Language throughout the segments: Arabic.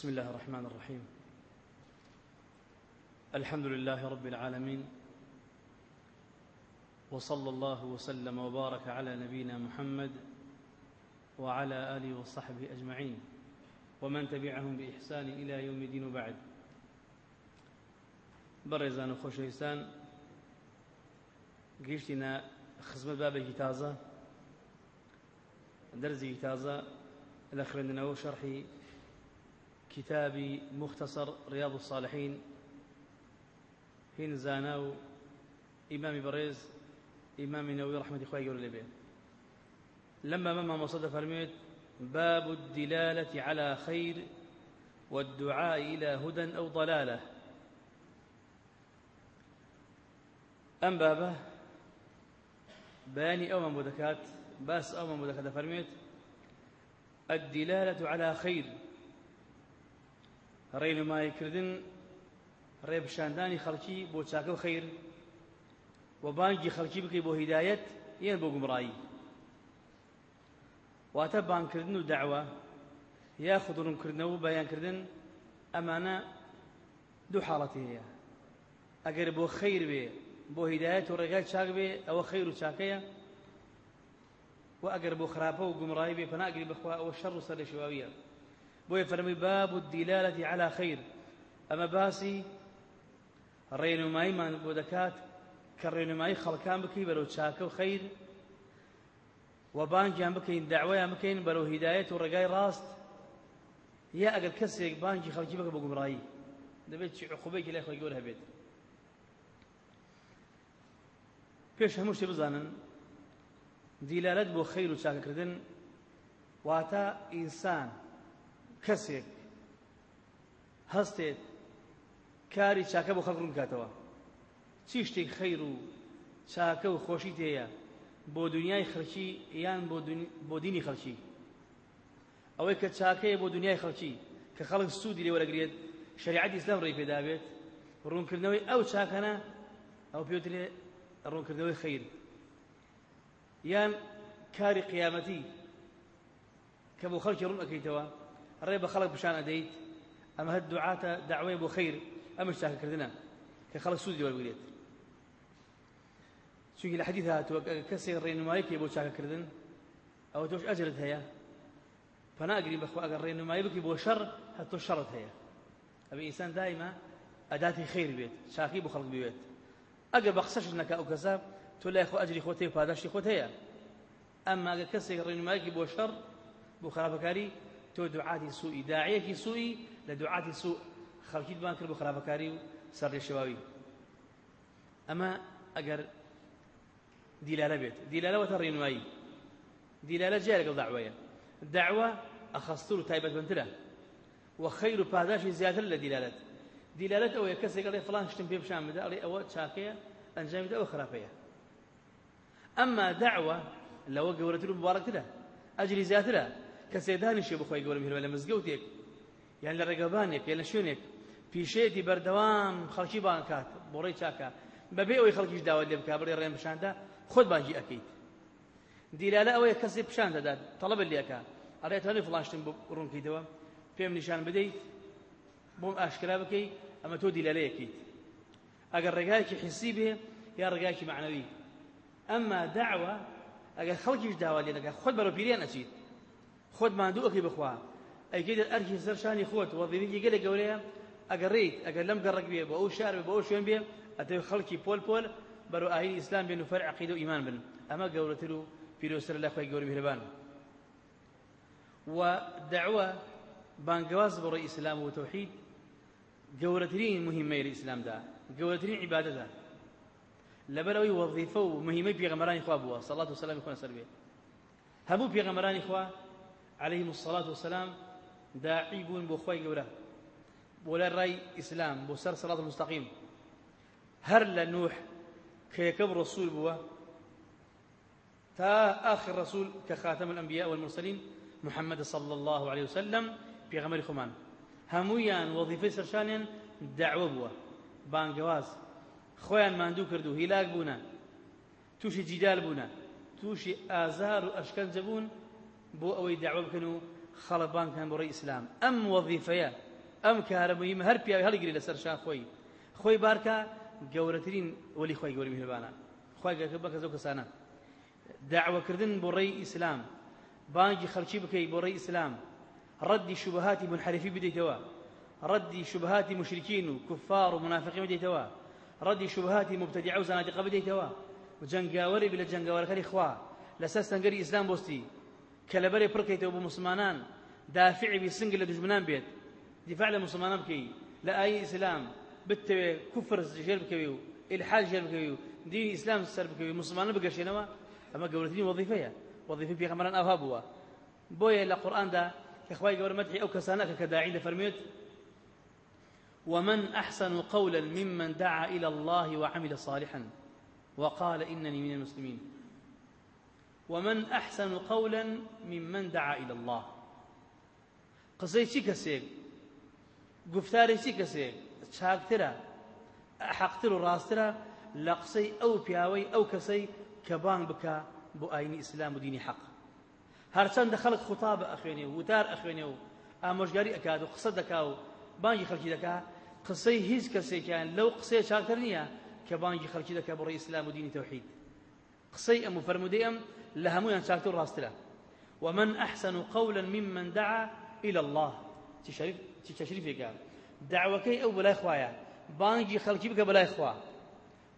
بسم الله الرحمن الرحيم. الحمد لله رب العالمين وصلى الله وسلم وبارك على نبينا محمد وعلى آله وصحبه أجمعين ومن تبعهم بإحسان إلى يوم الدين وبعد. بەڕێزان و خۆشەویستان گەیشتینە خزمەت بابێکی دەرزێکی تازە لە خوێندنەوە شەرحی كتابي مختصر رياض الصالحين هين زاناو إمام بريز إمام نووي رحمة إخوائي يقول لبيه لما مما مصد فرميت باب الدلالة على خير والدعاء إلى هدى أو ضلالة. أم بابه؟ بياني أو من مدكات باس أو من مدكات فرميت الدلالة على خير ڕێنماییکردن ڕێبشاندانی خەڵکی بۆ چاکە و خەیر و بانگی خەڵکی بکەی بۆ هیدایەت یان بۆ گومڕایی. واتە بانکردن و داوە یا خودڕوونکردنەوە و بەیانکردن ئەمانە دوو حاڵەتی هەیە. ئەگەر بۆ خەیر بێ بۆ هیدایەت و ڕێگای چاک بێ ئەوە خەیر و چاکەیە. و ئەگەر بۆ خراپە و گومڕایی بێ پەناگری بخوا ئەوە شەڕ و سەر لە شێواویە بۆیە فەرمی باب الدلالة على خير. ئەمە باسی ڕێنماییمان بۆ دەکات کە ڕێنمایی خەڵکان بکەی بەرەو چاکە و خەیر و بانگیان بکەین داوایان بکەین بەرەو هیدایەت و ڕێگای ڕاست. یا ئەگەر کەسێک بانگی خەڵکی بکە بە گومڕایی دەبێت چی عقوبەیەکی لای خۆی گەور هەبێت. پێش هەموو شتێ بزانن دیلالەت بۆ خەیر و چاکەکردن واتە ئینسان کەسێک هەستێت کاری چاکە بۆ خەڵک بکاتەوە. چی شتێک خەیر و چاکە و خۆشی تێیە؟ بۆ دنیای خەڵکی یان بۆ دینی خەڵکی؟ ئەوەی کە چاکەیە بۆ دنیای خەڵکی. کە خەڵک سوودی لێ وەرەگرێت شریعەتی ئیسلام ڕێی پێدابێت ڕوونکردنەوەی ئەو چاکەنە ئەو پێوترێ ڕوونکردنەوەی خەیر. یان کاری قیامەتی کە بۆ خەڵکی ڕوون ئەەکەیتەوە بە خەڵک پیشان ئەدەیت ئەمە هەر دوعاتە داوای بۆ خەیر ئەمە شتاکردنە کە خەڵک سوودی وەربگرێت چونکی لە حەدیث هاتووە کەسێک ڕێنماییکێ بۆ چاکەکردن ئەوە تۆش ئەجرت هەیە پەناگرین بەخوا ئەگەر ڕێنمایی بکی بۆ شەڕ هەتۆ شەڕت هەیە ئەبێ ئینسان دایمە ئەداتی خیر بێت چاکی بۆ خەڵک بوێت ئەگەر بە قسەش نەکە ئەو کەسە تۆ لای خۆ ئەجری خۆت هەیە پاداشتی خۆت هەیە ئەمما ئەگەر کەسێک ڕێنماییکی بۆ شەڕ بۆ خراپەکاری تۆ دوعاتی سوئی داعیەکی سوئی لە دوعاتی سوء. خەڵکیت بان کرد بۆ خراپەکاری و سەرڕێشەواوی ئەمە ئەگەر دیلالە بێت دیلالەوەتە ڕێنمایی دیلالە جیا لەگەڵ داوایە داوە ئەخەستر و تایبەتمەندترە و خەیر و پاداشی زیاتر لە دیلالەت دیلالەت ئەوەیە کەسێک ئەڵێ فڵان شتم پێ بشان بدە ئەڵێ ئەوە چاکەیە ئەنجامی ئەوە خراپەیە ئەمما داوە لەوە گەورەتر و مبارەکترە ئەجری کەسێ دانیشێ بخۆی گەورە میهرەبە لە مزگەوتێک یان لە ڕێگەبانێک یان لە شوێنێک. پیشێتی بەردەوام خەڵکی بان کات بۆ ڕێی چاکە. بەبێ ئەوەی خەڵکیش داوات لێ بکا بڵێ ڕێم پیشاندا خۆت بانگی ئەەکەیت. دیلالە ئەوەیە کەسێ پیشان دەدات تەڵەبە لێەکە ئەڕێت هەنی فڵاشتن ڕوونکەیتەوە پێم نیشان بدەیت بۆم ئاشکرا بکەی ئەمە تۆ دیلالەیەکەیت ئەگەر ڕێگایەکی حسی بێ یا ڕێگایکی معنەوی. ئەمما داوە ئەگەر خەڵکیش داوا لێ دەکات خۆت بەرەو پیریان ئەچیت خۆت ماندوو ئەەکەی بخوا ئەیگەیت ئەرکی سەر شانی خۆت وەظیفەیەکی گەلێک گەورەیە ئەگەڕێیت ئەگەر لەم گەڕک بێ بە ئەو شار بە ئەو شوێن بێ ئەتەوێت خەڵکی پۆل پۆل بەرەو ئاهی ئیسلام بێن و فەر عەقیدە و ئیمان بن. ئەمە گەورەتر و پیرۆسەر لە خۆی گەورە میهرەبان و دعوە بانگەواز بەڕێی ئیسلام و تەوحید گەورەترین مهمەی لە ئیسلامدا گەورەترین عیبادەتە لەبەر ئەوەی وەظیفە و مهمەی پێغەمبەرانی خوا بووە سەڵات و سەلامی خۆ لەسەر بێ هەموو پێغەمبەرانی خوا عليهم الصلاة والسلام داعي بون بو خوي قوله بولا رأي إسلام بو سر صراط المستقيم. هر لنوح كي يكبر رسول بوا تا آخر رسول كخاتم الأنبياء والمرسلين محمد صلى الله عليه وسلم في غمر خمان. همويان وظيفة سرشانيان دعوة بوا. بانقواز خويان ماندو كردو هلاك بونا. توشي جدال بونا. توشي آزار جبون بو أوي دعوة بكنو خلبان كان بري إسلام. أم وظيفة أم كهربوي هر بيا هل يقري لسر شان خوي. باركا گەورەترین وەلی خۆی گەوری میهربانە خی بە کە زۆ کەسانە داعوەکردن بۆ ڕێی ئیسلام بانگی خەڵکی بکەی بۆ ڕێی ئیسلام ڕەدی شوبهاتی منحرفی بدەیتەوە ڕەدی شوبهاتی مشرکین و کوفار و منافقی بدەیتەوە ڕەدی شوبهاتی مبتدیع و بدەیتەوە و جنگاوەری بە لە جنگاوەرەکەی خوا لەسەر سەنگەری ئیسلام کە لەبەرێ پڕکەیتەوە بۆ مسلمانان دافعی سنگ لە دیفاع لە مسلمانان بکەی لە ئاایی ئیسلام بتوي كفر جير بكوي. إلحاد جير بكوي. دين إسلام سر بكوي. مسلمان بقشينوا أما قولتني وظيفة وظيفة في غمران افابوا بويا القران ده أخوي قبل مدحي أو كسانك كداعي فرميت ومن أحسن قولا ممن دعا إلى الله وعمل صالحا. وقال إنني من المسلمين. ومن أحسن قولا ممن دعا إلى الله. قصيتي كسيك گفتاري كسيك چاکترە حەقتر و ڕاسترە لە قسەی ئەو پیاوەی ئەو کەسەی کە بانگ بکە بۆ ئاینی ئیسلام و دینی حەق هەرچەندە خەڵک خوتابە ئەخوێنێ و وتار ئەخوێنێ و ئامۆژگاری ئەکات و قسە دەکا و بانگی خەڵکی دەکا قسەی هیچ کەسێکیان لەو قسەیە چاکتر نییە کە بانگی خەڵکی دەکە بڕی ئیسلام و دینی تەوحید قسەی ئەم و فەرمودەی ئەم لە هەمویان چاکتر و ڕاسترە ومن أحسن قولا ممن دعا إلى الله. تشريف قال دعوەکەی ئەو بەلای خوایە بانگی خەڵکی بکە بەلای خوا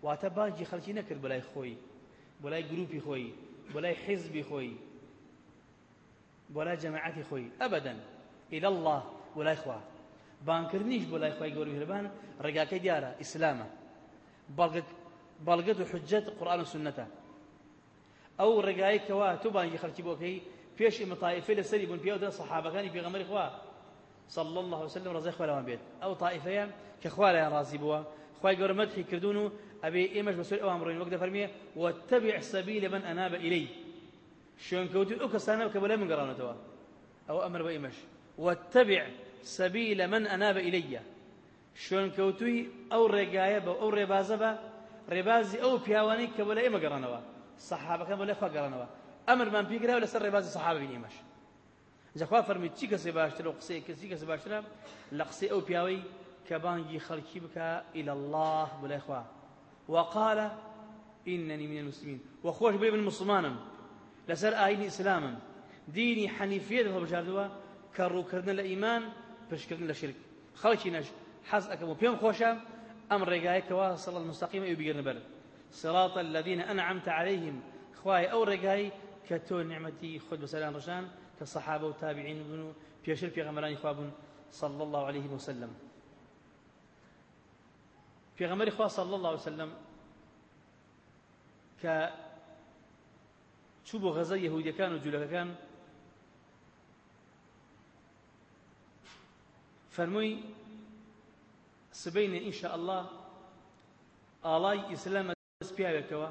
واتە بانگی خەڵکی نەکرد بەلای خۆی بەلای گروپی خۆی بەلای حیزبی خۆی بەلای جەماعەتی خۆی ئەبەدەن إلى الله بەلای خوا بانکردنیش بەلای خوای گەوری هەربان ڕێگاکەی دیارە ئیسلامە بەڵگەت و حجەت قورآن و ئەو ڕێگایی کەوا تو بانگی خەڵکی بۆکەی پێش ئمەتایفە لەسەری بوون پێ و دە سەحابەکانی پێغەمبەری خوا. صلى الله وسلم رضي خواه لوان بيت. أو طائفة كخواله راضي بوا. خواه قول مدحي كردونو أبي ايمش بسول أو أمرين. وقت فرمية واتبع سبيل من أناب إلي. شلون كوتي كسانا كبلا من قرانتوا أو أمر بايمش واتبع سبيل من أناب إلي. شلون كوتي أو رقايه أو ربازبه ربازي أو بياواني كبلا ايما قرانوا صحابه كان خوا قرانوا أمر من بيقرا ولا سر ربازي صحابه بينيمش جەخوا فەرمی چی کەسێ باشترە و قسەی کەسی کەس باشترە لە قسەی ئەو پیاوەی کە بانگی خەڵکی بکە إلى الله بڵێ خوا وقال إنني من المسلمين وخوش بلي من مسلمانم. لسر آيني إسلامم. ديني حنيفية دفع بشاردوا كرو كردن لإيمان بشكردن لشرك خلقي نش حز أكمو بيوم خوشا أمر رقايك واصل المستقيم أيو بيقرن بر صراط الذين أنعمت عليهم. خواي أو رقاي كتو نعمتي خد بسلام رشان كالصحابة والتابعين بنو بيشر في غمران إخواب صلى الله عليه وسلم. في غمر إخوة صلى الله عليه وسلم ك شوبو غزا يهودية كان وجولك كان فرموي سبين إن شاء الله آلاي إسلام بياوكوا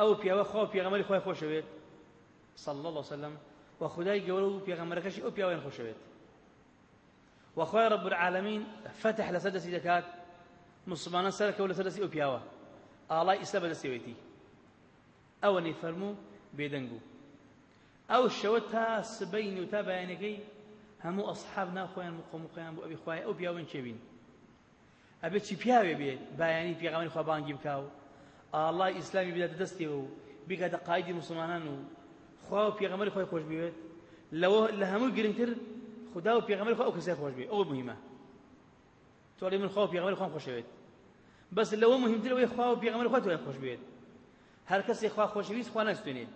أو بياوة خوا بيغمري خوا خوشويت صلى الله وسلم. وخداي جولو بيغمركش أو بيوين خوشويت وخوي رب العالمين فتح لسدسي دكات مسلمان سلك ولا سدسي أو بيوا الله اسبب سويتي أو ني فرمو بيدنگو أو شوتها سبين وتابعينكي همو اصحابنا خوين مقوم قيام ابي خوي أو بيوين چبين أبي چي بياوي بي بياني بيغمر خو بانگي بكاو الله إسلامي بدا دستي و بيقاد قائد مسلمانان خوا و پێغەمەری خۆی خۆش بوێت لەوە لە هەموو گرنگتر خدا و پێغەمەری خۆ ئەو کەسێ خۆش بێ ئەوە مهمە تۆڵی من خوا و پێغەمەری خۆم خۆشەوێت بەس لەوە مهمتر ئەوەی خوا و پێغەمەری خۆ تۆی خۆش بێت هەر کەسێ خوا خۆشەویست خوا نەستێنێت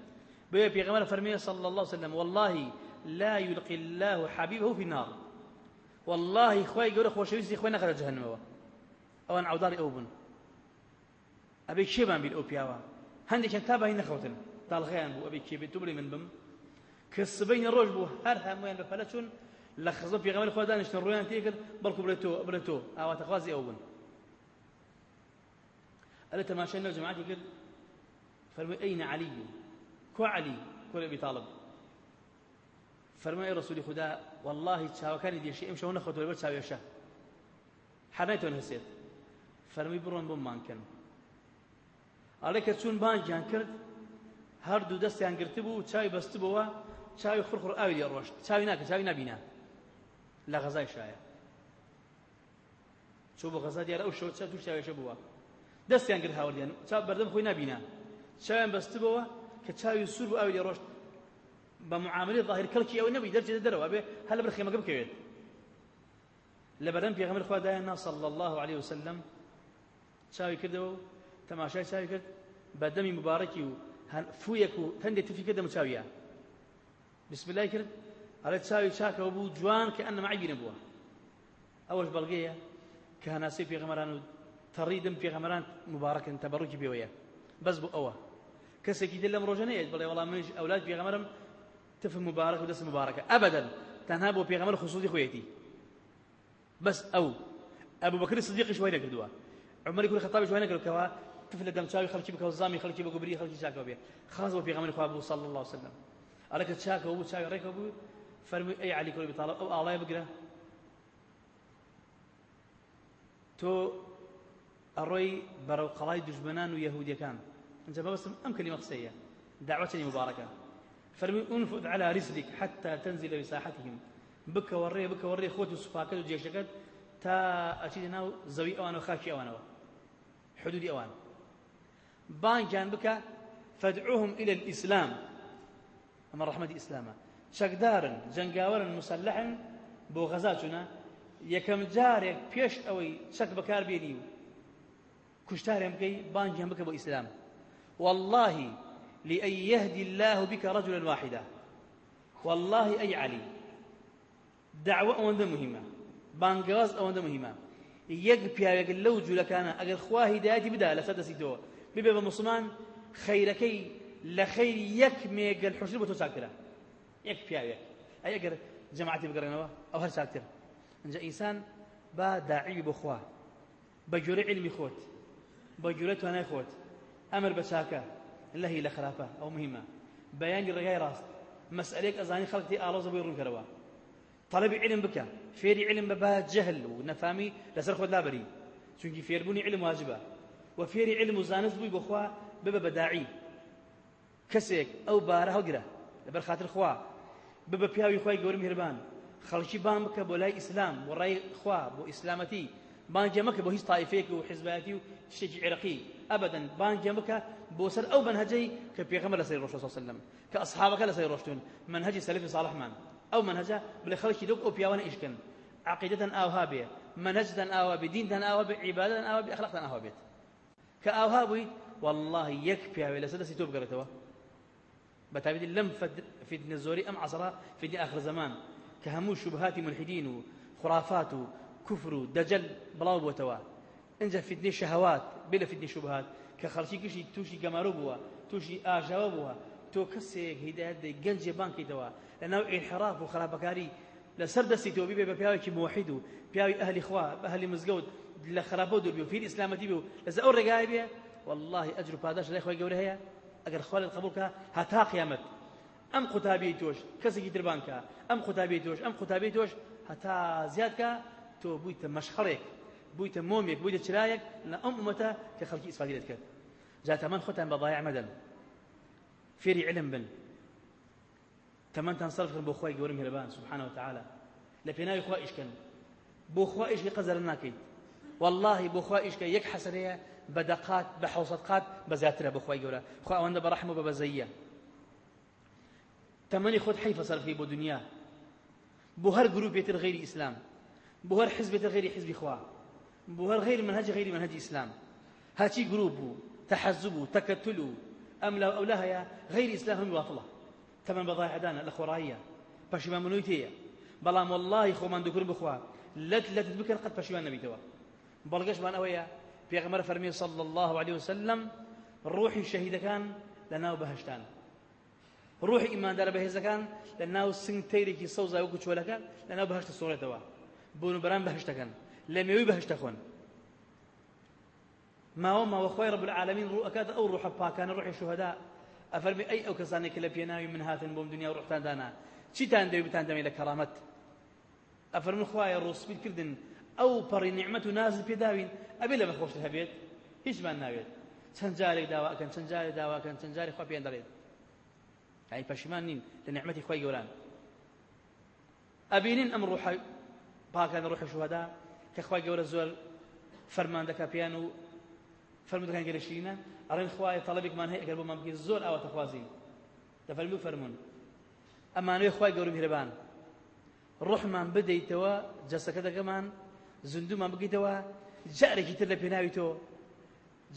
بێ پێغەمەر فەرمیێ صلى الله عليه وسلم والله لا يلقي الله حبيبه في النار. والله خوای گەورە خۆشەویستی خۆی نەخەرە جەهەنمەوە ئەوان عوداری ئەو بوون ئەبێ کێبان بیر ئەو پیاوە هەندێکیان تا بەهی نەخەوتن تاڵغیان بوو ئەبێ کێبێت تو بڵێ من بم. پەلە چوون لە خزم پێغەمبەر خوا دانیشتن ڕویان تێکرد بەڵکو برێت تۆ برێت تۆ ئاواتە خوازی ئەو بوون ئەلە تەماشای نەو جەماعەتی کرد فەرمووی ئەینە عەلی کۆ عەلی کۆ لە ئەبی تاڵب فەرمووی ڕسوولی خدا دێشی ئەم شەو نەخۆتەوە لەبەر چاوێشە حەر نایتۆن هەسێت فەرمی بڕۆن بۆمانکەن ئەڵێ کە چوون بانگیان کرد هەردوو دەستیان گرتی بوو چاوی بەست بووە چاوی خوڕخڕ ئاوی لێ ڕۆشت. چاوی ناکە چاوی نبینە لە غەزای شایە. چۆ بۆ غەزا دیارە ئەو شەوە چا توش چاوێشە بووە؟ دەستیان کرد هاوردیان. چاو بەردەم خۆی نبینە چاویان بەست بووە کە چاوی سوور بوو ئاوی لێ ڕۆشت. بە معاملەی ظاهر کەڵکی ئەوە نەبی دەرجێتە دەرەوە. بێ هەل بەر خێمەکە بکەوێت لە بەرەم پێغەمبەر خوا دایان صلى الله عليه وسلم چاوی کردەوە و تەماشای چاوی کرد بە دەمی و فویەک و هەندێک تفی بسم الله کرد ئەڵێ چاوی چاکەوە بوو جوان کە ئەنە معیبی نەبووە. ئەوەش بەڵگەیە کە هەناسی پێغەمەران و تەڕیدم پێغەمەران مبارەکن تەبەڕوکی بێوەیە بەس بوو ئەوە. کەسێکی دل لەم ڕۆژە نەیەت بڵێ وەڵام منش ئەولاد پێغەمەرم تف مبارك ودس مباركة أبدا تنها بو بيغمر خصوصي خويتي بس أو أبو بكر الصديق شوي نكردوا عمر يقول الخطاب شوي نكردوا كوا طفل دم شاوي خلكي بك وزامي خلكي بك بري خلكي شاكو بيه خلاص بو بيغمر خوا ابو صلى الله عليه وسلم. عليك شاكو ابو شاكو ريك ابو فرمي أي علي كل بيطالب أو الله يبقره تو الروي برو قلاي دجبنان ويهودية كان ما بس أم كلمة خصية. دعوتني مباركة. فرمي أنفذ على رسلك حتى تنزل بساحتهم. بك وري بك وري خوت وصفاكت وجيشكت. تا أتينا زوي أوان وخاشي أوان. حدود أوان بان كان بك فادعوهم إلى الإسلام. أما رحمة إسلاما شقدارا جنقاورا مسلحا بو غزاتنا يكم جارك بيش أوي شك بكار بينيو. كشتاري مكي بان كان بك بو إسلام. والله لأن يهدي الله بك رجلا واحدا. والله أي علي. دعوة أوند مهمة. بانقاز أوند مهمة. يق بيا يق لو جل كان أجر خواه هدايتي بدا لسد سيدو. بيبي بمسلمان خيركي لخير يك ميق الحشر بتساكرة يك بيا يك أي أجر جماعتي بقرنوا أو هل ساكتر إن إنسان با داعي بخواه بجوري علمي خوت. بجوري أنا خوت. أمر بساكة. الله هي لخرافة أو مهمة. بيان الرجاء راس مسألة أزاني خلقتي آلوز بيرون كروا. طلب علم بك. فيري علم ببا جهل ونفامي لا بري. چونكي فيربوني علم واجبة. وفيري علم وزانس بوي بخوا ببا بداعي. كسيك أو باره هقرة لبر خاطر خوا. ببا بياوي خواي قوري مهربان. خلشي بان بك بو لاي إسلام وراي خوا بو إسلامتي بان جمك بو هيس طائفيك وحزباتي وشتي عراقي أبدا بان جمك بوسر أو منهجي كبيغمر لسير الرسول صلى الله عليه وسلم كأصحابك لسير رشتون أو منهجا بل خلق دوك أو بيوان إشكن. عقيدة أو هابية منهجة أو بدين أو بعبادة أو بأخلاق أو بيت كأو هابي والله يكفي ولا سدسي توب قرتوا بتعبد لم في النزوري أم عصرا في دي آخر زمان كهمو شبهات ملحدين وخرافات وكفر دجل بلاو بوتوا إنجا في دني شهوات بلا في دني شبهات. تووشی گەمارو بووە تووشی ئاژەوە بووە تۆ کەسێک هیدایەت دەی گەنجێ بانکیتەوە لە ناو ئینحراف و خراپەکاری لەسەر دەستی تۆ بێ بە پیاوێکی موحید و پیاوی ئەهلی خوا بە ئەهلی مزگەوت لە خراپە دوور بێ و فیر ئیسلامەتی بێ و لەسەر ئەو ڕێگای والله ئەجر و پاداش لای خۆی گەورە هەیە ئەگەر خوا لێت قبول کە هەتا قیامەت ئەم قوتابی تۆش کەسێکی تربانکە ئەم قوتابی تۆش ئەم قوتابی تۆش هەتا زیادکە تۆ بوویتە مەشخەڵێک بوویتە مۆمێک بوویتە چرایەک لە ئەم ئومەتە کە خەڵکی ئیسفادی لێت کرد. فێری علم بن. تەمەندان سەرفن بۆ خۆی گەورم هێرەبان سبحانه وتعالى. لە پێناوی خوا ئیشکەن بۆ خوا ئیشکی قەزەر والله بۆ خوا ئیشکە یەک حەسەرەیە بە دەقات بە حوسەت قات بە زیاترە بە خۆی گەورە خوا ئەوەندە بە ڕەحم و بە بەزەیە تەمەنی خۆت حیفە سەرفی بۆ دنیا بۆ هەر گروپێتر غیری ئیسلام بۆ هەر حزبێتر غیری حزبی خوا منهج هاچی گروپ بوو تحزبوا تكتلوا لا أو لها غير إسلام واطلة تمن بضايع دانا الأخوراية بشما منويتية بلام والله خو من دكور بخوا. لت لت بكر قد بشما نبي توا. بلغش بان أويا. في غمر فرمي صلى الله عليه وسلم روحي الشهيد كان لنا وبهشتان ڕوحی ئیماندارە بەهێزەکان لە ناو سنگ تەیرێکی سەوزای وەکو چۆلەکە لە ناو بەهشتە سۆڵێتەوە بوون بەران بەهشتەکەن لە مێوەی بەهشتە خۆن ماوە ماوە خۆی ڕب العالمین ڕوو ئەکات ئەو ڕوحە پاکانە ڕوحی شوهدا ئەفەرمی ئەی ئەو کەسانێک کە لە پێناوی من هاتن بۆم دنیا و ڕوحتان دانا. چیتان دەوێت بتان دەمێ لە کەرامەت ئەفەرمن خوایە ڕۆسپید کردن ئەو پەڕی نیعمەت و نازل پێداوین ئەبێ لە بەخۆشت هەبێت هیچمان ناوێت چەند جارێک داواکەن چەند جارێک داواکەن چەند جارێک خوا پێیان دەڵێت ئەی پەشیمان نین لە نعمەتی خۆی گەوران ئەبینین ئەم ڕوحە پاکان ڕوحی شوهدا کە خۆی گەورە زۆر فەرمان دەکا پێیان و فەرمو گەلە شیرینە ئەڕێن خوایە تەڵەبێکمان هەیە ئەگەر بۆمان بکەیت زۆر ئاوە تەخوازی. دەفەرمو فەرمون ئەمانوێ خۆی گەورە میهرەبان. ڕوحمان بدەیتەوە جەسەکە دەکەمان زندومان بگەیتەوە جارێکی تر لە پێناوی تۆ.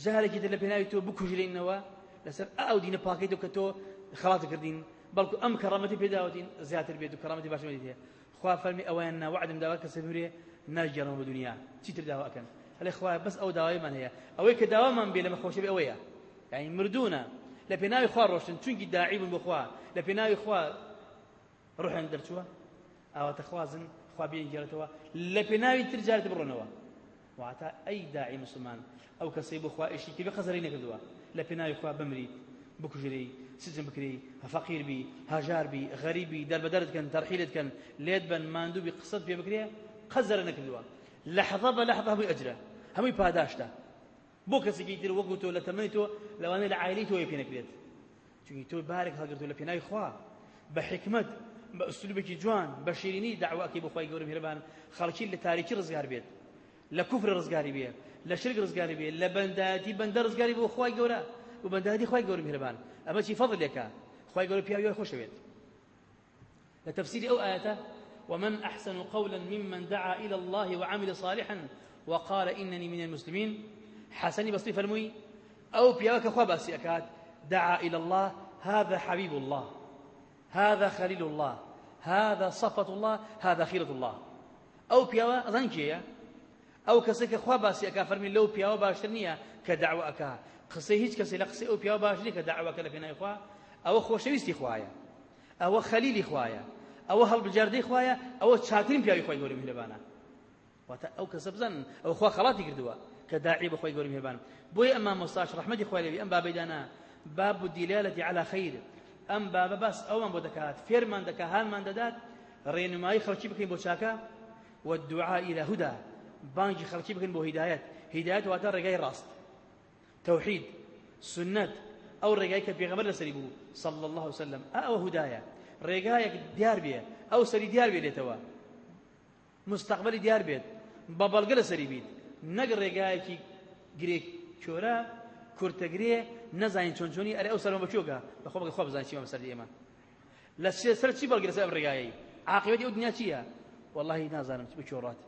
جارێکی تر لە پێناوی تۆ بکوژرێنەوە لەسەر ئەو دینە پاکەیت کە تۆ خڵاتە کردین. بەڵکو ئەم کەڕامەتی پێداوتین زیاتر بێت و کەڕامەتی باشمەتی هەیە خوا فەرمی ئەویان ناوەعدم داوا کە سەبورێ ناگەڕەوە بە دنیا. چیتر داواکەن هەڵێ خوا بەس ئەو داوایمان هەیە ئەوەی کە داوامان بێ لە مەخۆشە بێ ئەوەیە یعنی مردوونە لە پێناوی خوا ڕۆشتن چونکی داعی بوون بخوا لە پێناوی خوا ڕوحیان دەرچووە ئاواتە خوازن خوا بێنگێڕێتەوە لە پێناوی تر جارێت بڕۆنەوە واتە ئەی داعی مسلمان بخوا ئیشی کە بێ خەزەری نەکردووە لە پێناوی خوا بمریت بکوژری سجن بکری فەقیر بی هاژار بی غەریبی دەربەدەرت کەن تەرحیلت کەن لێت بن ماندوو بی قسەت پێ بکرێ قەزەرە نەکردووە لەحظە بە لەحظە هەمووی ئەجرە هەمووی پاداشتە بۆ کەسێکی تر وەکو تۆ لە تەمەنی تۆ لەوانەیە لە عایلی تۆ پێ نەکرێت چونکی تۆ بارێک هەڵگرتو لە پێناوی خوا. جوان بە شیرینی داواکەی بخوای گەورە میهرەبان خەڵکی لە تاریکی ڕزگار بێت. لە کوفر ڕزگاری بێت لە شرک ڕزگاری بێت لە بەنداتی بەندە ڕزگاری بۆ خوای گەورە و بەنداتی خوای گەورە میهرەبان ئەمە چی فەضلێکە خوای گەورە پیاوی خۆشە بێت. لە ومن أحسن قولا ممن دعا إلى الله وعمل صالحا وقال إنني من المسلمين. حسني بصري فرموي أو بياك خباسي أكاد. دعا إلى الله. هذا حبيب الله. هذا خليل الله. هذا صفة الله. هذا خيرة الله. أو بياوا أظن أو كسيك خوا بأسي أكا فرمي لو بياوا باشترنيا كدعوة أكا قسەی هیچ کەسی لە قسەی ئەو پیا باش نیە کە داواکە لە پێناوی خوا ئەوە خۆشەویستی خوایە ئەوە خەلیلی خوایە ئەوە هەڵبجاردەی خوایە ئەوە چاکرین پیاوی خۆی گەورە میهرەبانە واتە ئەو کەسە بزن ئەو خوا خەڵاتی کردووە کە داعی بەخۆی گەورە میهرەبان بۆی ئەمما مۆستاش خوای لەوی ئەم بابەیدانا باب الدلالة على خير ئەم بابە بەس ئەومان بۆ دەکات. فێرمان دەکا هانمان دەدات ڕێنمایی خەڵکی بکەین بۆ چاکە والدعاء إلى هدى. بانگی خەڵکی بکەین بۆ هدایەت. هدایەت واتە ڕێگای ڕاست. توحيد سنت ئەو ڕێگای پێغەمبەر لەسەری بوو صلى الله عليه وسلم. ئەو هیدایە ڕێگایەک دیار بێ. ئەو سەری دیار بێ لێتەوە مستقبلی دیار بێت. بە بەڵگە لەسەری بیت. نەک ڕێگایەکی گرێک کۆرە کورتەگرێ نەزانین چۆن چۆنی ئەرێ ئەو سەرمە بەچۆگە بە خۆ بگە خۆ بزانین چیمە بەسەر ئێمە. لە سەر چی بەڵگە لەسەر ئەم ڕێگایەی؟ عاقبەتی ئەو دنیا چییە؟ والله نازانم چ بچۆڕات.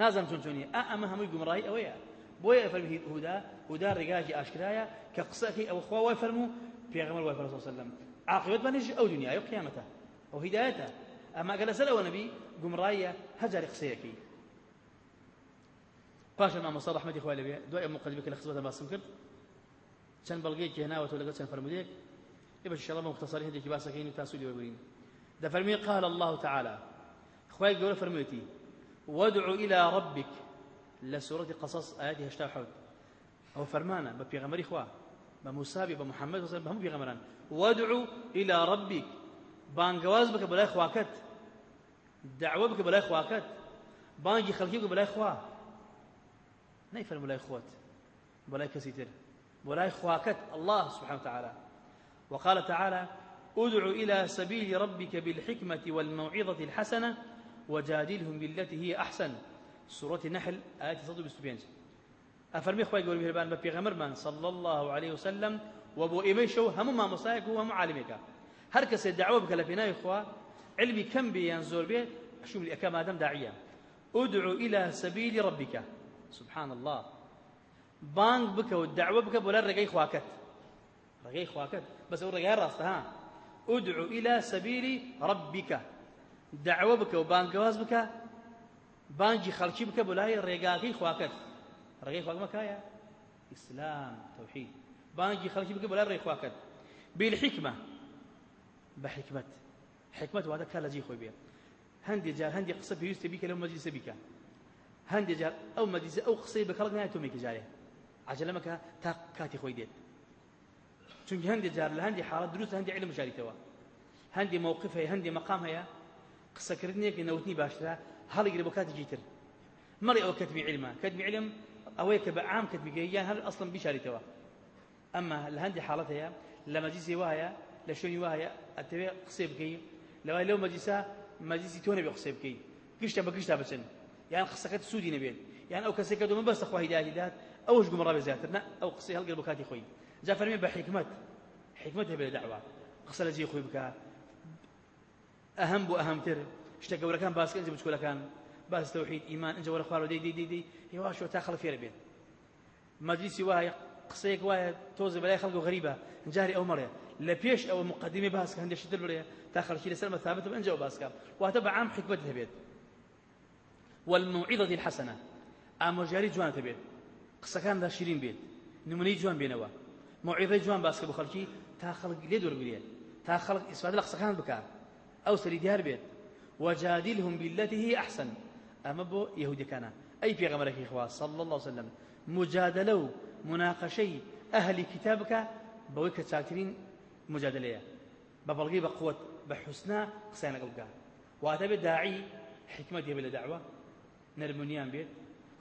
نازانم چۆن چۆنی. ئا ئەمە هەمووی گومڕایی ئەوەیە. بۆیە فەرمی هودا هودا ڕێگاکی ئاشکرایە کە قسەکەی ئەو خوا وای فەرموو پێغەمبەر وای فەرموو صلی الله علیه و سلم عاقبەت بەنیش ئەو دنیای و قیامەتە. ئەو هیدایەتە. ئەمە ئەگەر لەسەر ئەوە نەبی گومڕاییە هەجاری قسەیەکی. پاشە مامۆستا ڕەحمەتی خوای لەبێ دوای ئەم مقدمەکە لە خزمەتە باسم کرد. چەند بەڵگەیەکی هێناوەتەوە لەگەڵ چەند إن شاء الله مختصرين هذيك باسكين تاسولي ويقولين ده فرمي قال الله تعالى خوي يقول فرميتي وادعو إلى ربك. لسورة قصص آيات هشتا حود أو فرمانا ببيغمري خوا بموسى بمحمد صلى الله عليه وسلم بيغمران وادعو إلى ربك. بانقواز بك بلاي خواكت دعوة بك بلاي خواكت بانجي خلقي بك بلاي خوا. نيفر بلاي خوات بلاي كسيتر بلاي خواكت الله سبحانه وتعالى. وقال تعالى أدع إلى سبيل ربك بالحكمة والموعظة الحسنة وجادلهم بالتي هي أحسن. سورة النحل آية 125 أفرمي أخوة يقول بهربان ببي غمرمان صلى الله عليه وسلم وأبو إيميشو هم ما مصايك وهم عالمك هركس الدعوة بك لفناء إخوة علمي كم بي ينزور به شو أكام آدم داعية. ادعو إلى سبيل ربك سبحان الله. بانك بك والدعوة بك ولا رقي خواكت. رقي خواكت. بس هو رقي الراس ها. ادعو إلى سبيل ربك. دعوة بك وبانك واز بك. بانجي ڕێگاکەی خواکەت ڕێگەی خواکمەکایە ئیسلام تەوحید بانگی خەڵکی بکە بۆ لای ڕێ خواکەت بالحکمە بە حکمت حکمت واتە کار لە جێ خۆی بێ هەندێک جار هەندێک قسە پێویستە بیکە لەو مەجلیسە بیکە هەندێک جار ئەو مەجلیسە ئەو قسەی بە کەڵک نایە تۆمێکی جارێ عجلەمەکە تا کاتی خۆی دێت چونکە هەندێک جار لە هەندی حاڵەت دروست هەندی علم شاریتەوە هەندی مووقف هەیە هەندی مەقام هەیە قسەکردنێکی نەوتنی باشترە هەڵیگرێ بۆ کاتێکی تر مەڕی ئەو کەتبی علمە کەتبی علم ئەوەیە کە بە عام کەتبیگەی یان هەر ئەسڵم بیشاریتەوە ئەمما لە هەندی حاڵەت هەیە لە مەجلیسی وایە لە شوێنی وایە ئەتەوێ قسێ بکەی لەوای لەو مەجلیسا مەجلیسی تۆ نەبێ قسێ بکەی گشتە بە گشتا بچن نەبێت یان ئەو کەسێک کە دومە بەستە خوا هیداەتی دات ئەوش گومڕا بێ زیاتر نە ئەو قسەی هەڵگر بۆ کاتی خۆی جا حکمت حکمت هەبێ لە دعوا قسە لە جێ خۆی بکە ئەهەم بۆ ئەهەمتر شتە گەورەکان باسکە ئەنج بچکۆلەکان باس تەوحید ئیمان ئەنج وەرە خوارەوە دەی دەی دەی دەی هێواشەوە تا خەڵک فێرە بێت مەجلیسی وایە قسەیەک وایە تۆزە بەلای خەڵک و غەریبە جاری ئەو مەڕێ لە پێش ئەوە مقدمة باس کە هەندێک شتر بڵێ تا خەڵکی لەسەر مەثابت ئەنجەوە باسکە واتە بە عام حکمت هەبێت والموعظة الحسنة. ئامۆژاری جوان هەبێت قسەکان دا شیرین بێت نمونەی جوان بێنەوە موعظەی جوان باسکە بۆ خەڵکی تا خەڵک لێ دووربرێت تا خەڵک ئیسفادە لە قسەکان بکات ئەو دیار بێت وجادلهم بالتي هي أحسن. أما بو يهودي كان أي في غمرك إخوة صلى الله عليه وسلم. مجادلة مناقشي أهل كتابك بويك تاكرين مجادلة ببلغي بقوة بحسنا قسينا قلقا وهذا داعي حكمة بلا دعوة. نرمونيان بيت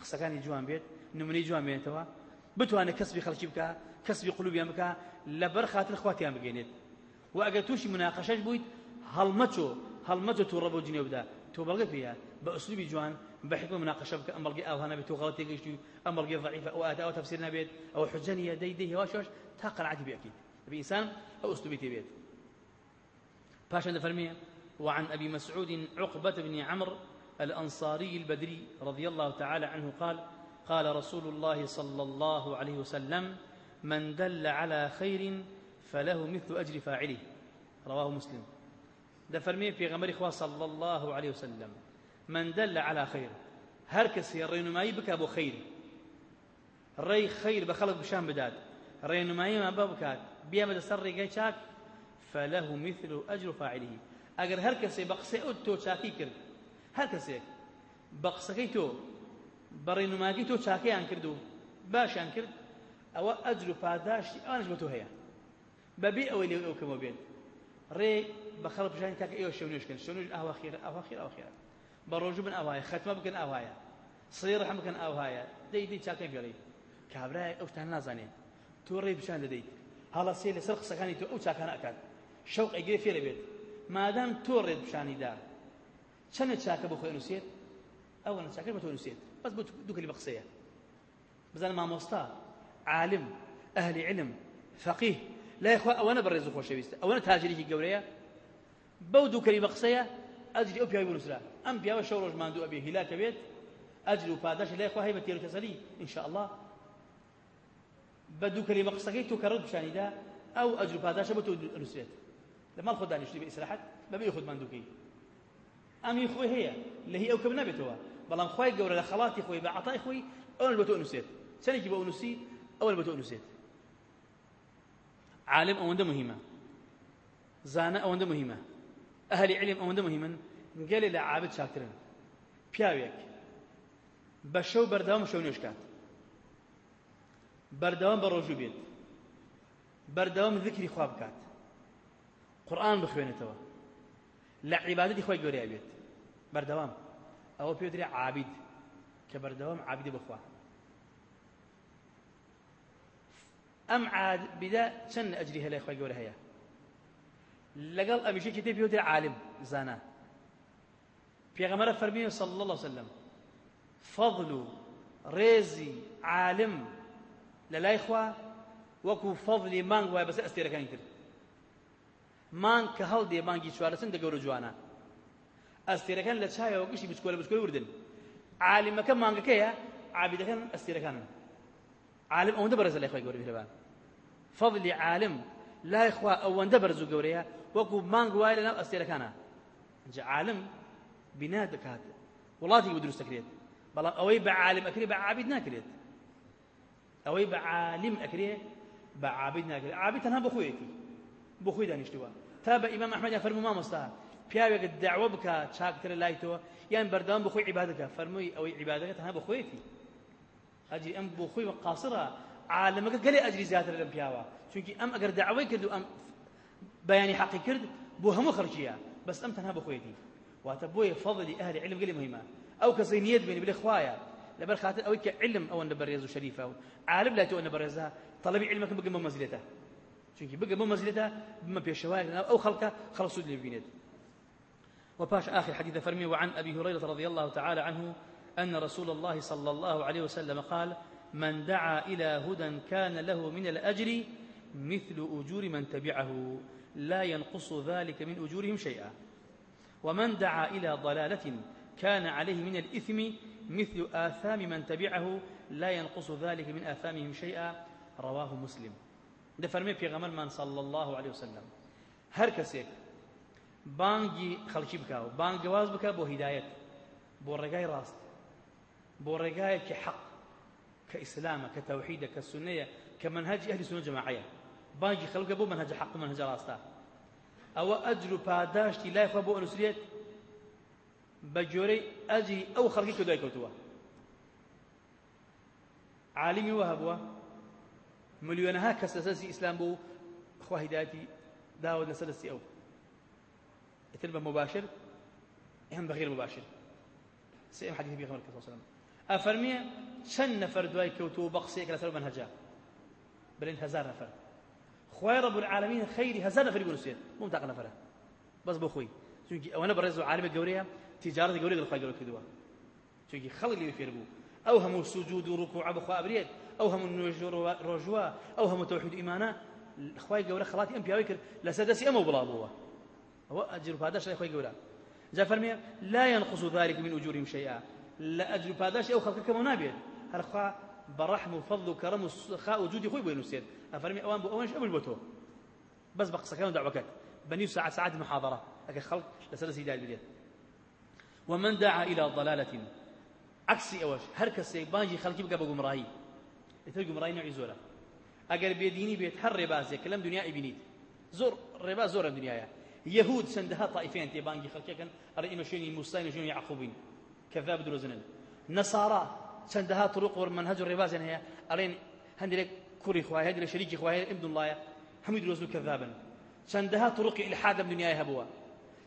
قسەکانی جوان بێت نمونەی جوان بێنێتەوە بتوانێت کەسبی خەڵکی بکە کەسبی قلوبیان بکە لەبەر خاتر خواتیان بگەێنێت و ئەگەر تووشی مناقەشەش بوویت هەڵمەچۆ هەڵمەچۆ تو ڕەبۆ جنێ بدا. تۆ بەڵگە پێە بە ئەسلوبی جوان بە حکمە مناقەشە بکە ئەم بەڵگی ئاوانە بێت تۆ غەڵەت تێگەیشتی ئەم بەڵگی ضعیفە ئەو ئادا ئەو تەفسیر نەبێت ئەو حجەنیە دەی دەی هێواشەش تا قەنعەتی بێکیت بە ئینسان ئەو ئەسلوبەی هەبێت باشە دەفەرمێ وعن أبي مسعود عقبة بن عمرو الأنصاري البدري رضي الله تعالى عنه قال قال رسول الله صلى الله عليه وسلم من دل على خير فله مثل أجر فاعله. رواه مسلم. ده فرمي في غمر إخوة صلى الله عليه وسلم من دل على خير. هركس ما يبكى أبو خير ري خير بخلق بشام بداد. رين ما يما بابكات بيامد سر ريقاي شاك فله مثل أجر فاعله. أجر هركس بقسي أدتو شاكي كرد هەر کەسێک. بە قسەکەی تۆ بەڕێنماگی تۆ چاکەیان کرد و باشیان کرد ئەوە ئەجر و پاداشتی ئەوانش بە تۆ هەیە. بەبێ ئەوەی لێ ئەو کەمە بێن. ڕێ بە خەڵ بژانی تاکە ئێوە شەونێشکن شەونش ئاوا خێرە ئاوا خێر ئاوا خێرە. بە ڕۆژوو بن ئاوایە خەتمە بکەن ئاوایە. سڕی ڕەحم بکەن ئاوایە. دەی دەی چاکەی گەڕی کابرای ئەو شتان نازانێت. تۆ ڕێ بشان دەدەیت. هەڵە سێ لەسەر قسەکانی تۆ ئەو چاکانە ئەکات. شەوق ئەگرێ فێرە بێت. مادام تۆ ڕێت بشانی دا بۆ خۆی نووسێت ئەوە چاکە بە تۆ نووسێت بەس بۆ دووکەلی بە قسەیە بزانە مامۆستا عالم ئەهلی علم فەقیه لای خوا ئەوەنە بەڕێز و خۆشەویستە ئەوەنە تاجرێکی گەورەیە بەو دووکەلی بە قسەیە ئەجری ئەو پیاوی بنووسرا ئەم پیاوە شەو ڕۆژ ماندوو ئەبێ هیلاکە بێت ئەجر و پاداش لا بە تێر و تەسەلی ئین شاء الله. بە دووکەلی بە قسەکەی تۆ کە ڕەت پیشانیدا ئەو ئەجر و پاداشە بە تۆ نووسێت لە ماڵ خۆ دانیشتی بە ئیسراحەت بەبێ خۆت ماندووکەی کەم نابێتەوە. بەڵام خوای گەورە لە خەڵاتی خۆی بە عتای خۆی ئەوە بە تۆ نووسێت. چەندێکی بە نووسی؟ ئەوە بە تۆ نووسێت. عالم ئەوەندە مهمە. زانە ئەوەندە مهمە. ئەهلی علم ئەوەندە مهمن. گەلێ لە عابد چاکترن پیاوێک. بە شەو بەردەوام شەو نوێشکات. بەردەوام بە ڕۆژوو بێت. بەردەوام ذکری خواب بکات. قورآن بخوێنێتەوە. لە عیبادەتی خۆی گەورەیە بێت. بەردەوام. ئەوە پێوترێ عابید کە بەردەوام عابدە بخوا. ئەم عابدە چەند ئەجری هەلای خۆی گەورە هەیە؟ لەگەڵ ئەمیشێکی تێ پێوترێ عالم زانە پێغەمەرە فەرمیێ صلی الله عليه وسلم فضل و عالم لە لای خوا وەکو فەضلی مانگ وایە بەسەر ئەستێرەکانی کرد مان کە هەڵدێ مانگی چوارە چەندە گەورە جوانە. ئەستێرەکان لە چایەوە گشتی بچکۆلە بچکۆی وردن عالمەکە مانگەکەیە عابدەکان ئەستێرەکانن عالم ئەوەندە بەرزە لای خۆی گەورە بێرەبان عالم لای خوا ئەوەندە بەرز و گەورەیە وەکو مانگ وایە لەناو ئەستێرەکانە جا عالم بنا دەکات وڵاتی بە دروست دەکرێت بەڵام ئەوەی عالم ئەکرێت بە عابد ناکرێت ئەوەی بە عالم ئەکرێت بە عابد ناکرێت عابد تەنها بە خۆیەتی بۆ خۆی دانیشتووە تا بە فەرمو مامۆستا پیاوێکت دعوە بکە چاکترە لای تۆ یان بەردەوام بە خۆی عیبادەکە فەرمووی ئەوەی عیبادەکە تەنها بە خۆیەتی ئەجی ئەم بۆ خۆی قاسڕە عالمەکە گەلێ ئەجری زیاتر لەم پیاوە چونکی ئەم ئەگەر دعوەی کرد و ئەم بەیانی حەقی کرد بۆ هەموو خەڵکیە بەس ئەم تەنها بە خۆیەتی واتە بۆیە فەضلی ئەهلی علم گەلی مهمە ئەو کەسەی نیەت بێنی بڵێ خوایە لەبەر خاطر ئەوەی کە علم ئەوەندە بەڕێز و شەریفە و عالم لای تۆ ئەوەندە بەڕێزە طلبی علمەکە بگەم بە مەزلێتە چونکی بگەم بە مەزلێتە بمە پێشەوای أو خەڵکە خەڵسود لێ ببینێت وباش آخر حديث فرمي وعن أبي هريرة رضي الله تعالى عنه أن رسول الله صلى الله عليه وسلم قال من دعا إلى هدى كان له من الأجر مثل أجور من تبعه لا ينقص ذلك من أجورهم شيئا. ومن دعا إلى ضلالة كان عليه من الإثم مثل آثام من تبعه لا ينقص ذلك من آثامهم شيئا. رواه مسلم. ده فرمي غمر من صلى الله عليه وسلم. هر كسيك بانگی خەڵکی بکاو. بانگەواز بکە بۆ هیدایەت بۆ ڕێگای ڕاست بۆ ڕێگایەکی حەق کە ئیسلامە کە تەوحیدە کە سنەیە کە منهجی ئەهلی سنە بانگی منهج حەق و منهج ڕاستە. ئەوە ئەجر و پاداشتی لای خۆ بۆ ئەنووسرێت بە جۆرەی ئەجری ئەو خەڵکی کە دوای کەوتووە. عالمی وە هەبووە ملیۆنەها کەس لەسەرسی ئیسلام بوو ئەو. ئتر مباشر هم بغير مباشر. سيم حديث بيغمر صلى الله عليه وسلم. أفرمي شن نفر دواي كوتو بقصيك لسر منهجا بلين هزار نفر. خوي رب العالمين خيري هزار نفر يقولوا سيد مو متاق نفره. بس بخوي چونكي وأنا برزو عالم الجوريه تجاره الجوريه قال خايقول كدوا. چونكي خلق اللي يفيربو أو هم السجود وركوع بخوا أبريد. أو هم النجور رجوا أو هم توحيد إيمانا. خوي جوري خلاتي أم بياوي لسدسي أمو بلا بوا. هو أجر فاداش يا أخوي قولا جاء فرمي لا ينقص ذلك من أجورهم شيئا. لا أجر فاداش أو خلقك منابير هل خا برحم وفضل وكرم وسخاء وجودي خوي بين السيد أفرمي أوان بو أوانش أبو البوتو بس بقصة كانوا دعوكات بني ساعة ساعات محاضرة. أكي خلق لسلسي دال البلاد ومن دعا إلى ضلالة. عكسي أوش هركسي بانجي خلقي بقى بقمراهي يتلقى قمراهي نوعي زورة. أقل بيديني بيت حر ربازي كلام دنيا إبنيت زور رباز زور الدنيا يهود سندها طائفين تي بانجي خلكن أرى مشيني موسى مشيني يعقوبين كذاب دروزن نصارى سندها طرق ومنهج الرباز يعني هي أرين هندي كوري خواي هندي شريك خواي ابن الله هم يدرسوا كذابا سندها طرق إلحاد من دنيا هبوا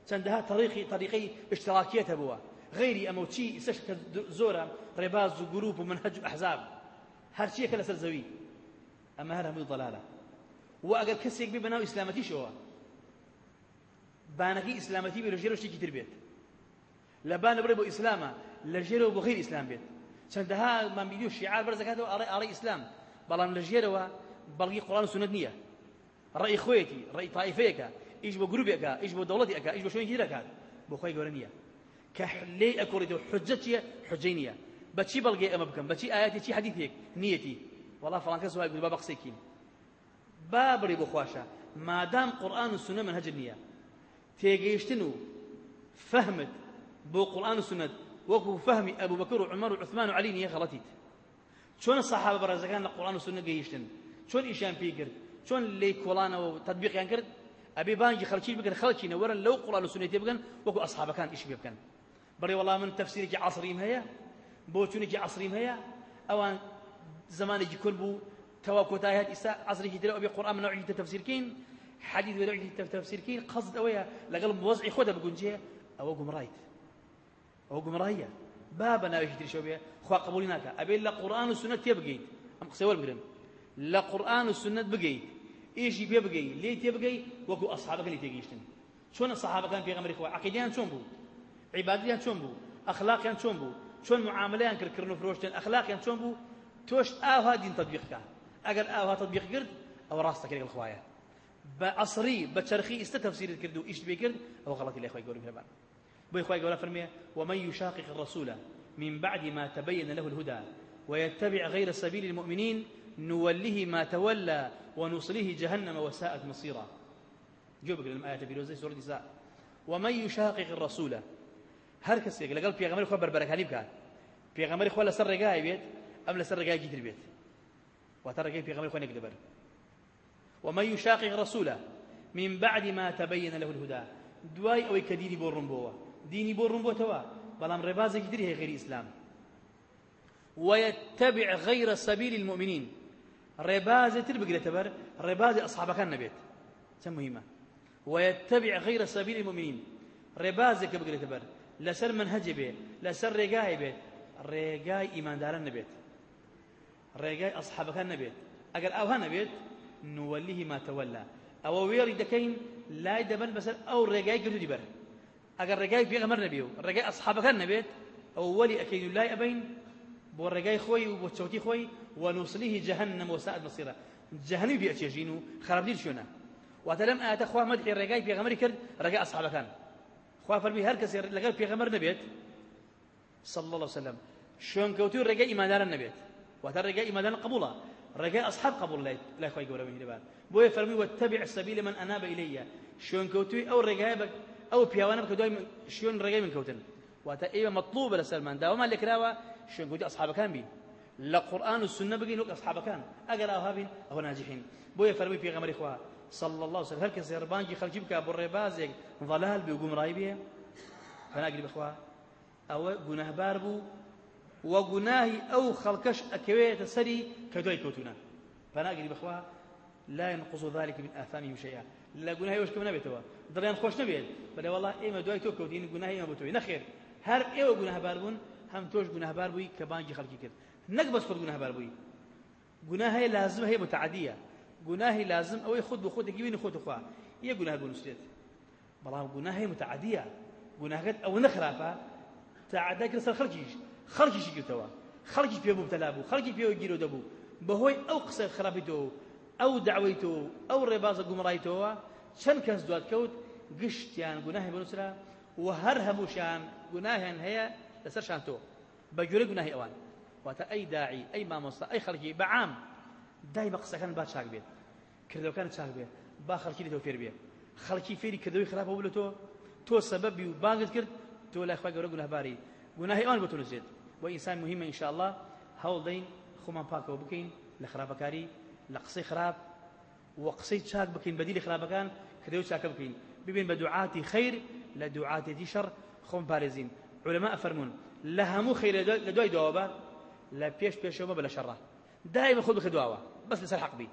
سندها طريقي طريقي اشتراكية هبوا غيري أموتشي استشك زورا رباز وجروب ومنهج أحزاب هر شيء كلا سرزوي أما هذا من ضلالة وأجر كسيك ببناء إسلامتي شو بانەکەی ئیسلامەتی بێ لە ژێرە شتێکی تر بێت لە بانە بڕێ بۆ ئیسلامە لە ژێرەوە بۆ غیر ئیسلام بێت چەندەها مامبیلی و شیعار بەرزەکاتەوە ئەڕێ ئاڕێ ئیسلام بەڵام لە ژێرەوە بەڵگی قوڵان و سنت نییە ڕێی خۆیەتی ڕێی تایفەیەکە ئیش بۆ گروپێکە ئیش بۆ دەوڵەتی ئەکا ئیش بۆ شوێنی دەکات بۆ خۆی گەورە نییە کە لێ ئەکۆڕێتەوە حجە چییە حجەی نییە بەچی بەڵگەی ئەمە بکەم بەچی ئاەتی چی حەدیثێک نیەتی وەڵا فڵان کەس وای با بە قسێکین با بڕێ بۆ خواشە مادام قورآن و سنە منهج نییە تێگەیشتن و فەهمت بۆ قورآن و سنت وەکو فەهمی ئەبوو بەکر و عمەر و عوثمان و عەلی نییە غەڵەتیت چۆن سەحابە بەڕێزەکان لە قورآن و سنە گەیشتن چۆن ئیشیان پێی کرد چۆن لێی کۆڵانەوە و تەطبیقیان کرد ئەبێ بانگی خەڵکی بگەن خەڵکی نەوەرن لەو قورآن و سنەی تێ بگەن وەکو ئەسحابەکان ئیش پێ بکەن بەڕێ وەڵام من عەسریم هەیە بۆ چونێکی عەسریم هەیە ئەوان زمانێکی کورد بوو تەواو کۆتایی ئیسا عەسرێکی تر ئەبێ قورآن نوعی تەفسیرکەین حديث ودعي تفسير كين قصد أويا لقل موزعي خودها بقنجيه أو قمرايت أو قمراية بابا ناوي تدري شو بيه خوا قبولي ناكا. أبي لا قرآن والسنة تبقيت أم قصيور بقرن؟ لا قرآن والسنة بقيت. إيش يبقي ليه تبقي وكو أصحابك اللي تيجيشتن شلون الصحابة كان في غمر إخوة عقيديان شون بو؟ عباديان شون بو؟ أخلاقيان شون بو؟ شون معامليان كركرنو فروشتن؟ أخلاقيان شون بو؟ توش آوها دين تطبيقك أقل آوها تطبيق قرد أو راستك لك الخوايا بأصري بتشرخي استتفسير كردو إيش بيكرد أو غلط اللي أخوي يقولون في بو إخوي يقولون فرمية ومن يشاقق الرسول من بعد ما تبين له الهدى ويتبع غير سبيل المؤمنين نوله ما تولى ونصله جهنم وساءت مصيرا. جوبك للآية في روزي سورة نساء ومن يشاقق الرسول هر کس یک لەگەڵ پێغەمبەری خۆ بربەرەکانی بکات پێغەمبەری خۆ لەسەر ڕێگای بێت ئەم لەسەر ڕێگایکی تر بێت واتە ڕێگەی پێغەمبەری خۆ نێک دەبەر ومن يشاقق رسوله من بعد ما تبين له الهدى. دواي أو كديني بوا ديني بوا توا بلام ربازك دري هي غير إسلام ويتبع غير سبيل المؤمنين. ربازة تربق تبر ربازة أصحاب كان نبيت مهمة ويتبع غير سبيل المؤمنين. كبق تبر لسر منهج به لسر رقاي به رقاي إيمان داران نبيت رقاي أصحاب كان نبيت أقل أوها نبيت نوليه ما تولى. أو ويري دكين لا يدبن بس أو رقاي قلت دبر أقل رقاي في غمر نبيو رقاي أصحاب كان نبيت أو ولي أكيد لا أبين بۆ ڕێگای خۆی و بۆ چەوتی خۆی وەنووسلیه جەهنم وساعد مەسیرە جەهنمی بێچێژین و خراپدیر شوێنە واتە لەم ئاەتە خوا مەدحی ڕێگای پێغەمەری کرد ڕێگای ئەسحابەکان خوا فەرمی هەر کەسێ لەگەڵ پێغەمەر نەبێت صلى الله عليه وسلم. شلون كوتو رجاء إيماندار النبي وهذا رجاء إيماندار قبولا رجاء أصحاب قبول لا لا يخوي قولا من هنا بوي فرمي واتبع السبيل من أناب إلي. شلون كوتو أو رجاء أو بيوانا بكدوي شلون رجاء من كوتن. إيه مطلوب لسلمان داوما لك راوا شوێن گوتی ئەسحابەکان بین لە قورآن و سنە بگەین وەک ئەسحابەکان ئەگەر ئاها بین ئەوە ناجحین بۆیە فەرمی پێغەمبەری خوا صلى الله عليه وسلم. هەر کەس ڕبانگی خەڵکی بکە بۆ ڕێبازێک ضلال بێ و گومڕایی بێ پەناگری بخوا ئەوە گونەهبار بوو و گوناهی ئەو خەڵکەش ئەکەوێتە سەری کە دوای کەوتونە بخوا لا ينقص ذلك من آثامهم شيئا. لا گوناهی وش نبێتەوە دڵیان خۆش نبێت بەڵێ والله ئێمە دوای تۆ کەوتین گوناهی ئێمە بۆ تۆی. نەخێر هەر ئێوە گوناهبار بوون هەم تۆش گوناهبار بووی کە بانگی خەڵکی کرد. نەک بەس خۆت گوناهبار بووی. گوناه هەیە لازم هەیە متعدیە گوناهی لازم ئەوەی خۆت بە خۆتێکی بینی خۆت خوا یە گوناه بنووسێت بەڵام گوناه هەیە متعدیە گوناهەکەت ئەوە نەخراپە. تعدا کرد خەڵکیشی گرتەوە. خەڵکی پێ مبتەلا بوو خەڵکی پێوە گیرۆ دەبوو. بەهۆی ئەو قسە خراپی تۆ ئەو دعوەی تۆ ئەو ڕێبازە گومڕای تۆوە چەند کەس دوات کەوت گشتیان گوناهی بنووسرا و هەر هەمووشان گوناهیان هەیە لەسەرشان تۆ بە گوێرە گوناهی ئەوان. واتە ئەی داعی ئەی مامۆستا ئەی خەڵکی بەعام دای بە قسەکان با چاک بێت. کردەوەکان چاک بێت. با خەڵکی لێتەوە فێر بێت. خەڵکی فێری کردەوەی خراپە بوو لە تۆ. تۆ سەبەبی و بانگت کرد تۆ لای خوا گەورە گوناهباری. گوناهی ئەوان بۆ تۆ نووسێت. بۆ ئینسان مهمە هەوڵ دەین خۆمان پاکەوە بکەین لە خراپەکاری لە قسەی خراپ و قسەی چاک بکەین بەدیلی خراپەکان کردەوە چاکە بکەین ببین بە دوعاتی خەیر لە دوعاتێتی شەڕ خۆم پارێزین. علماء فرمون لە هەموو خەیرە لە دوای دەوابە لە پێش پێشەوە بە لە شەڕە خۆ لەسەر حەق بی.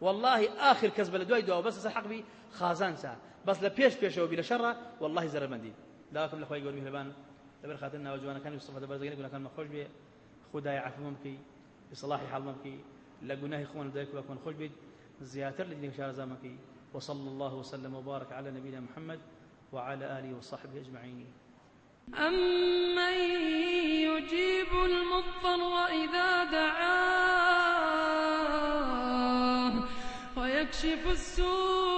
والله آخر كسب لدواي دوا بس حەق بی خازان سا. پێش پێشەوە بی لە شەڕە والله زەرمەندی. داواکەم لە خۆی گەوری هەبان لەبەر خاتر ناوە جوانەکانی سفەتە بەرزەکانی گوناهەکان مەخۆش بێ خدای عفوم بکەی بصلاحی حاڵم بکەی لە گوناهی خۆن دایک خۆن خۆش بێت زیاتر لە دینێک شارە زامەکەی وصلى الله وسلم وبارك على نبينا محمد وعلى آله وصحبه أجمعين. أمن يجيب المضطر إذا دعاه ويكشف السوء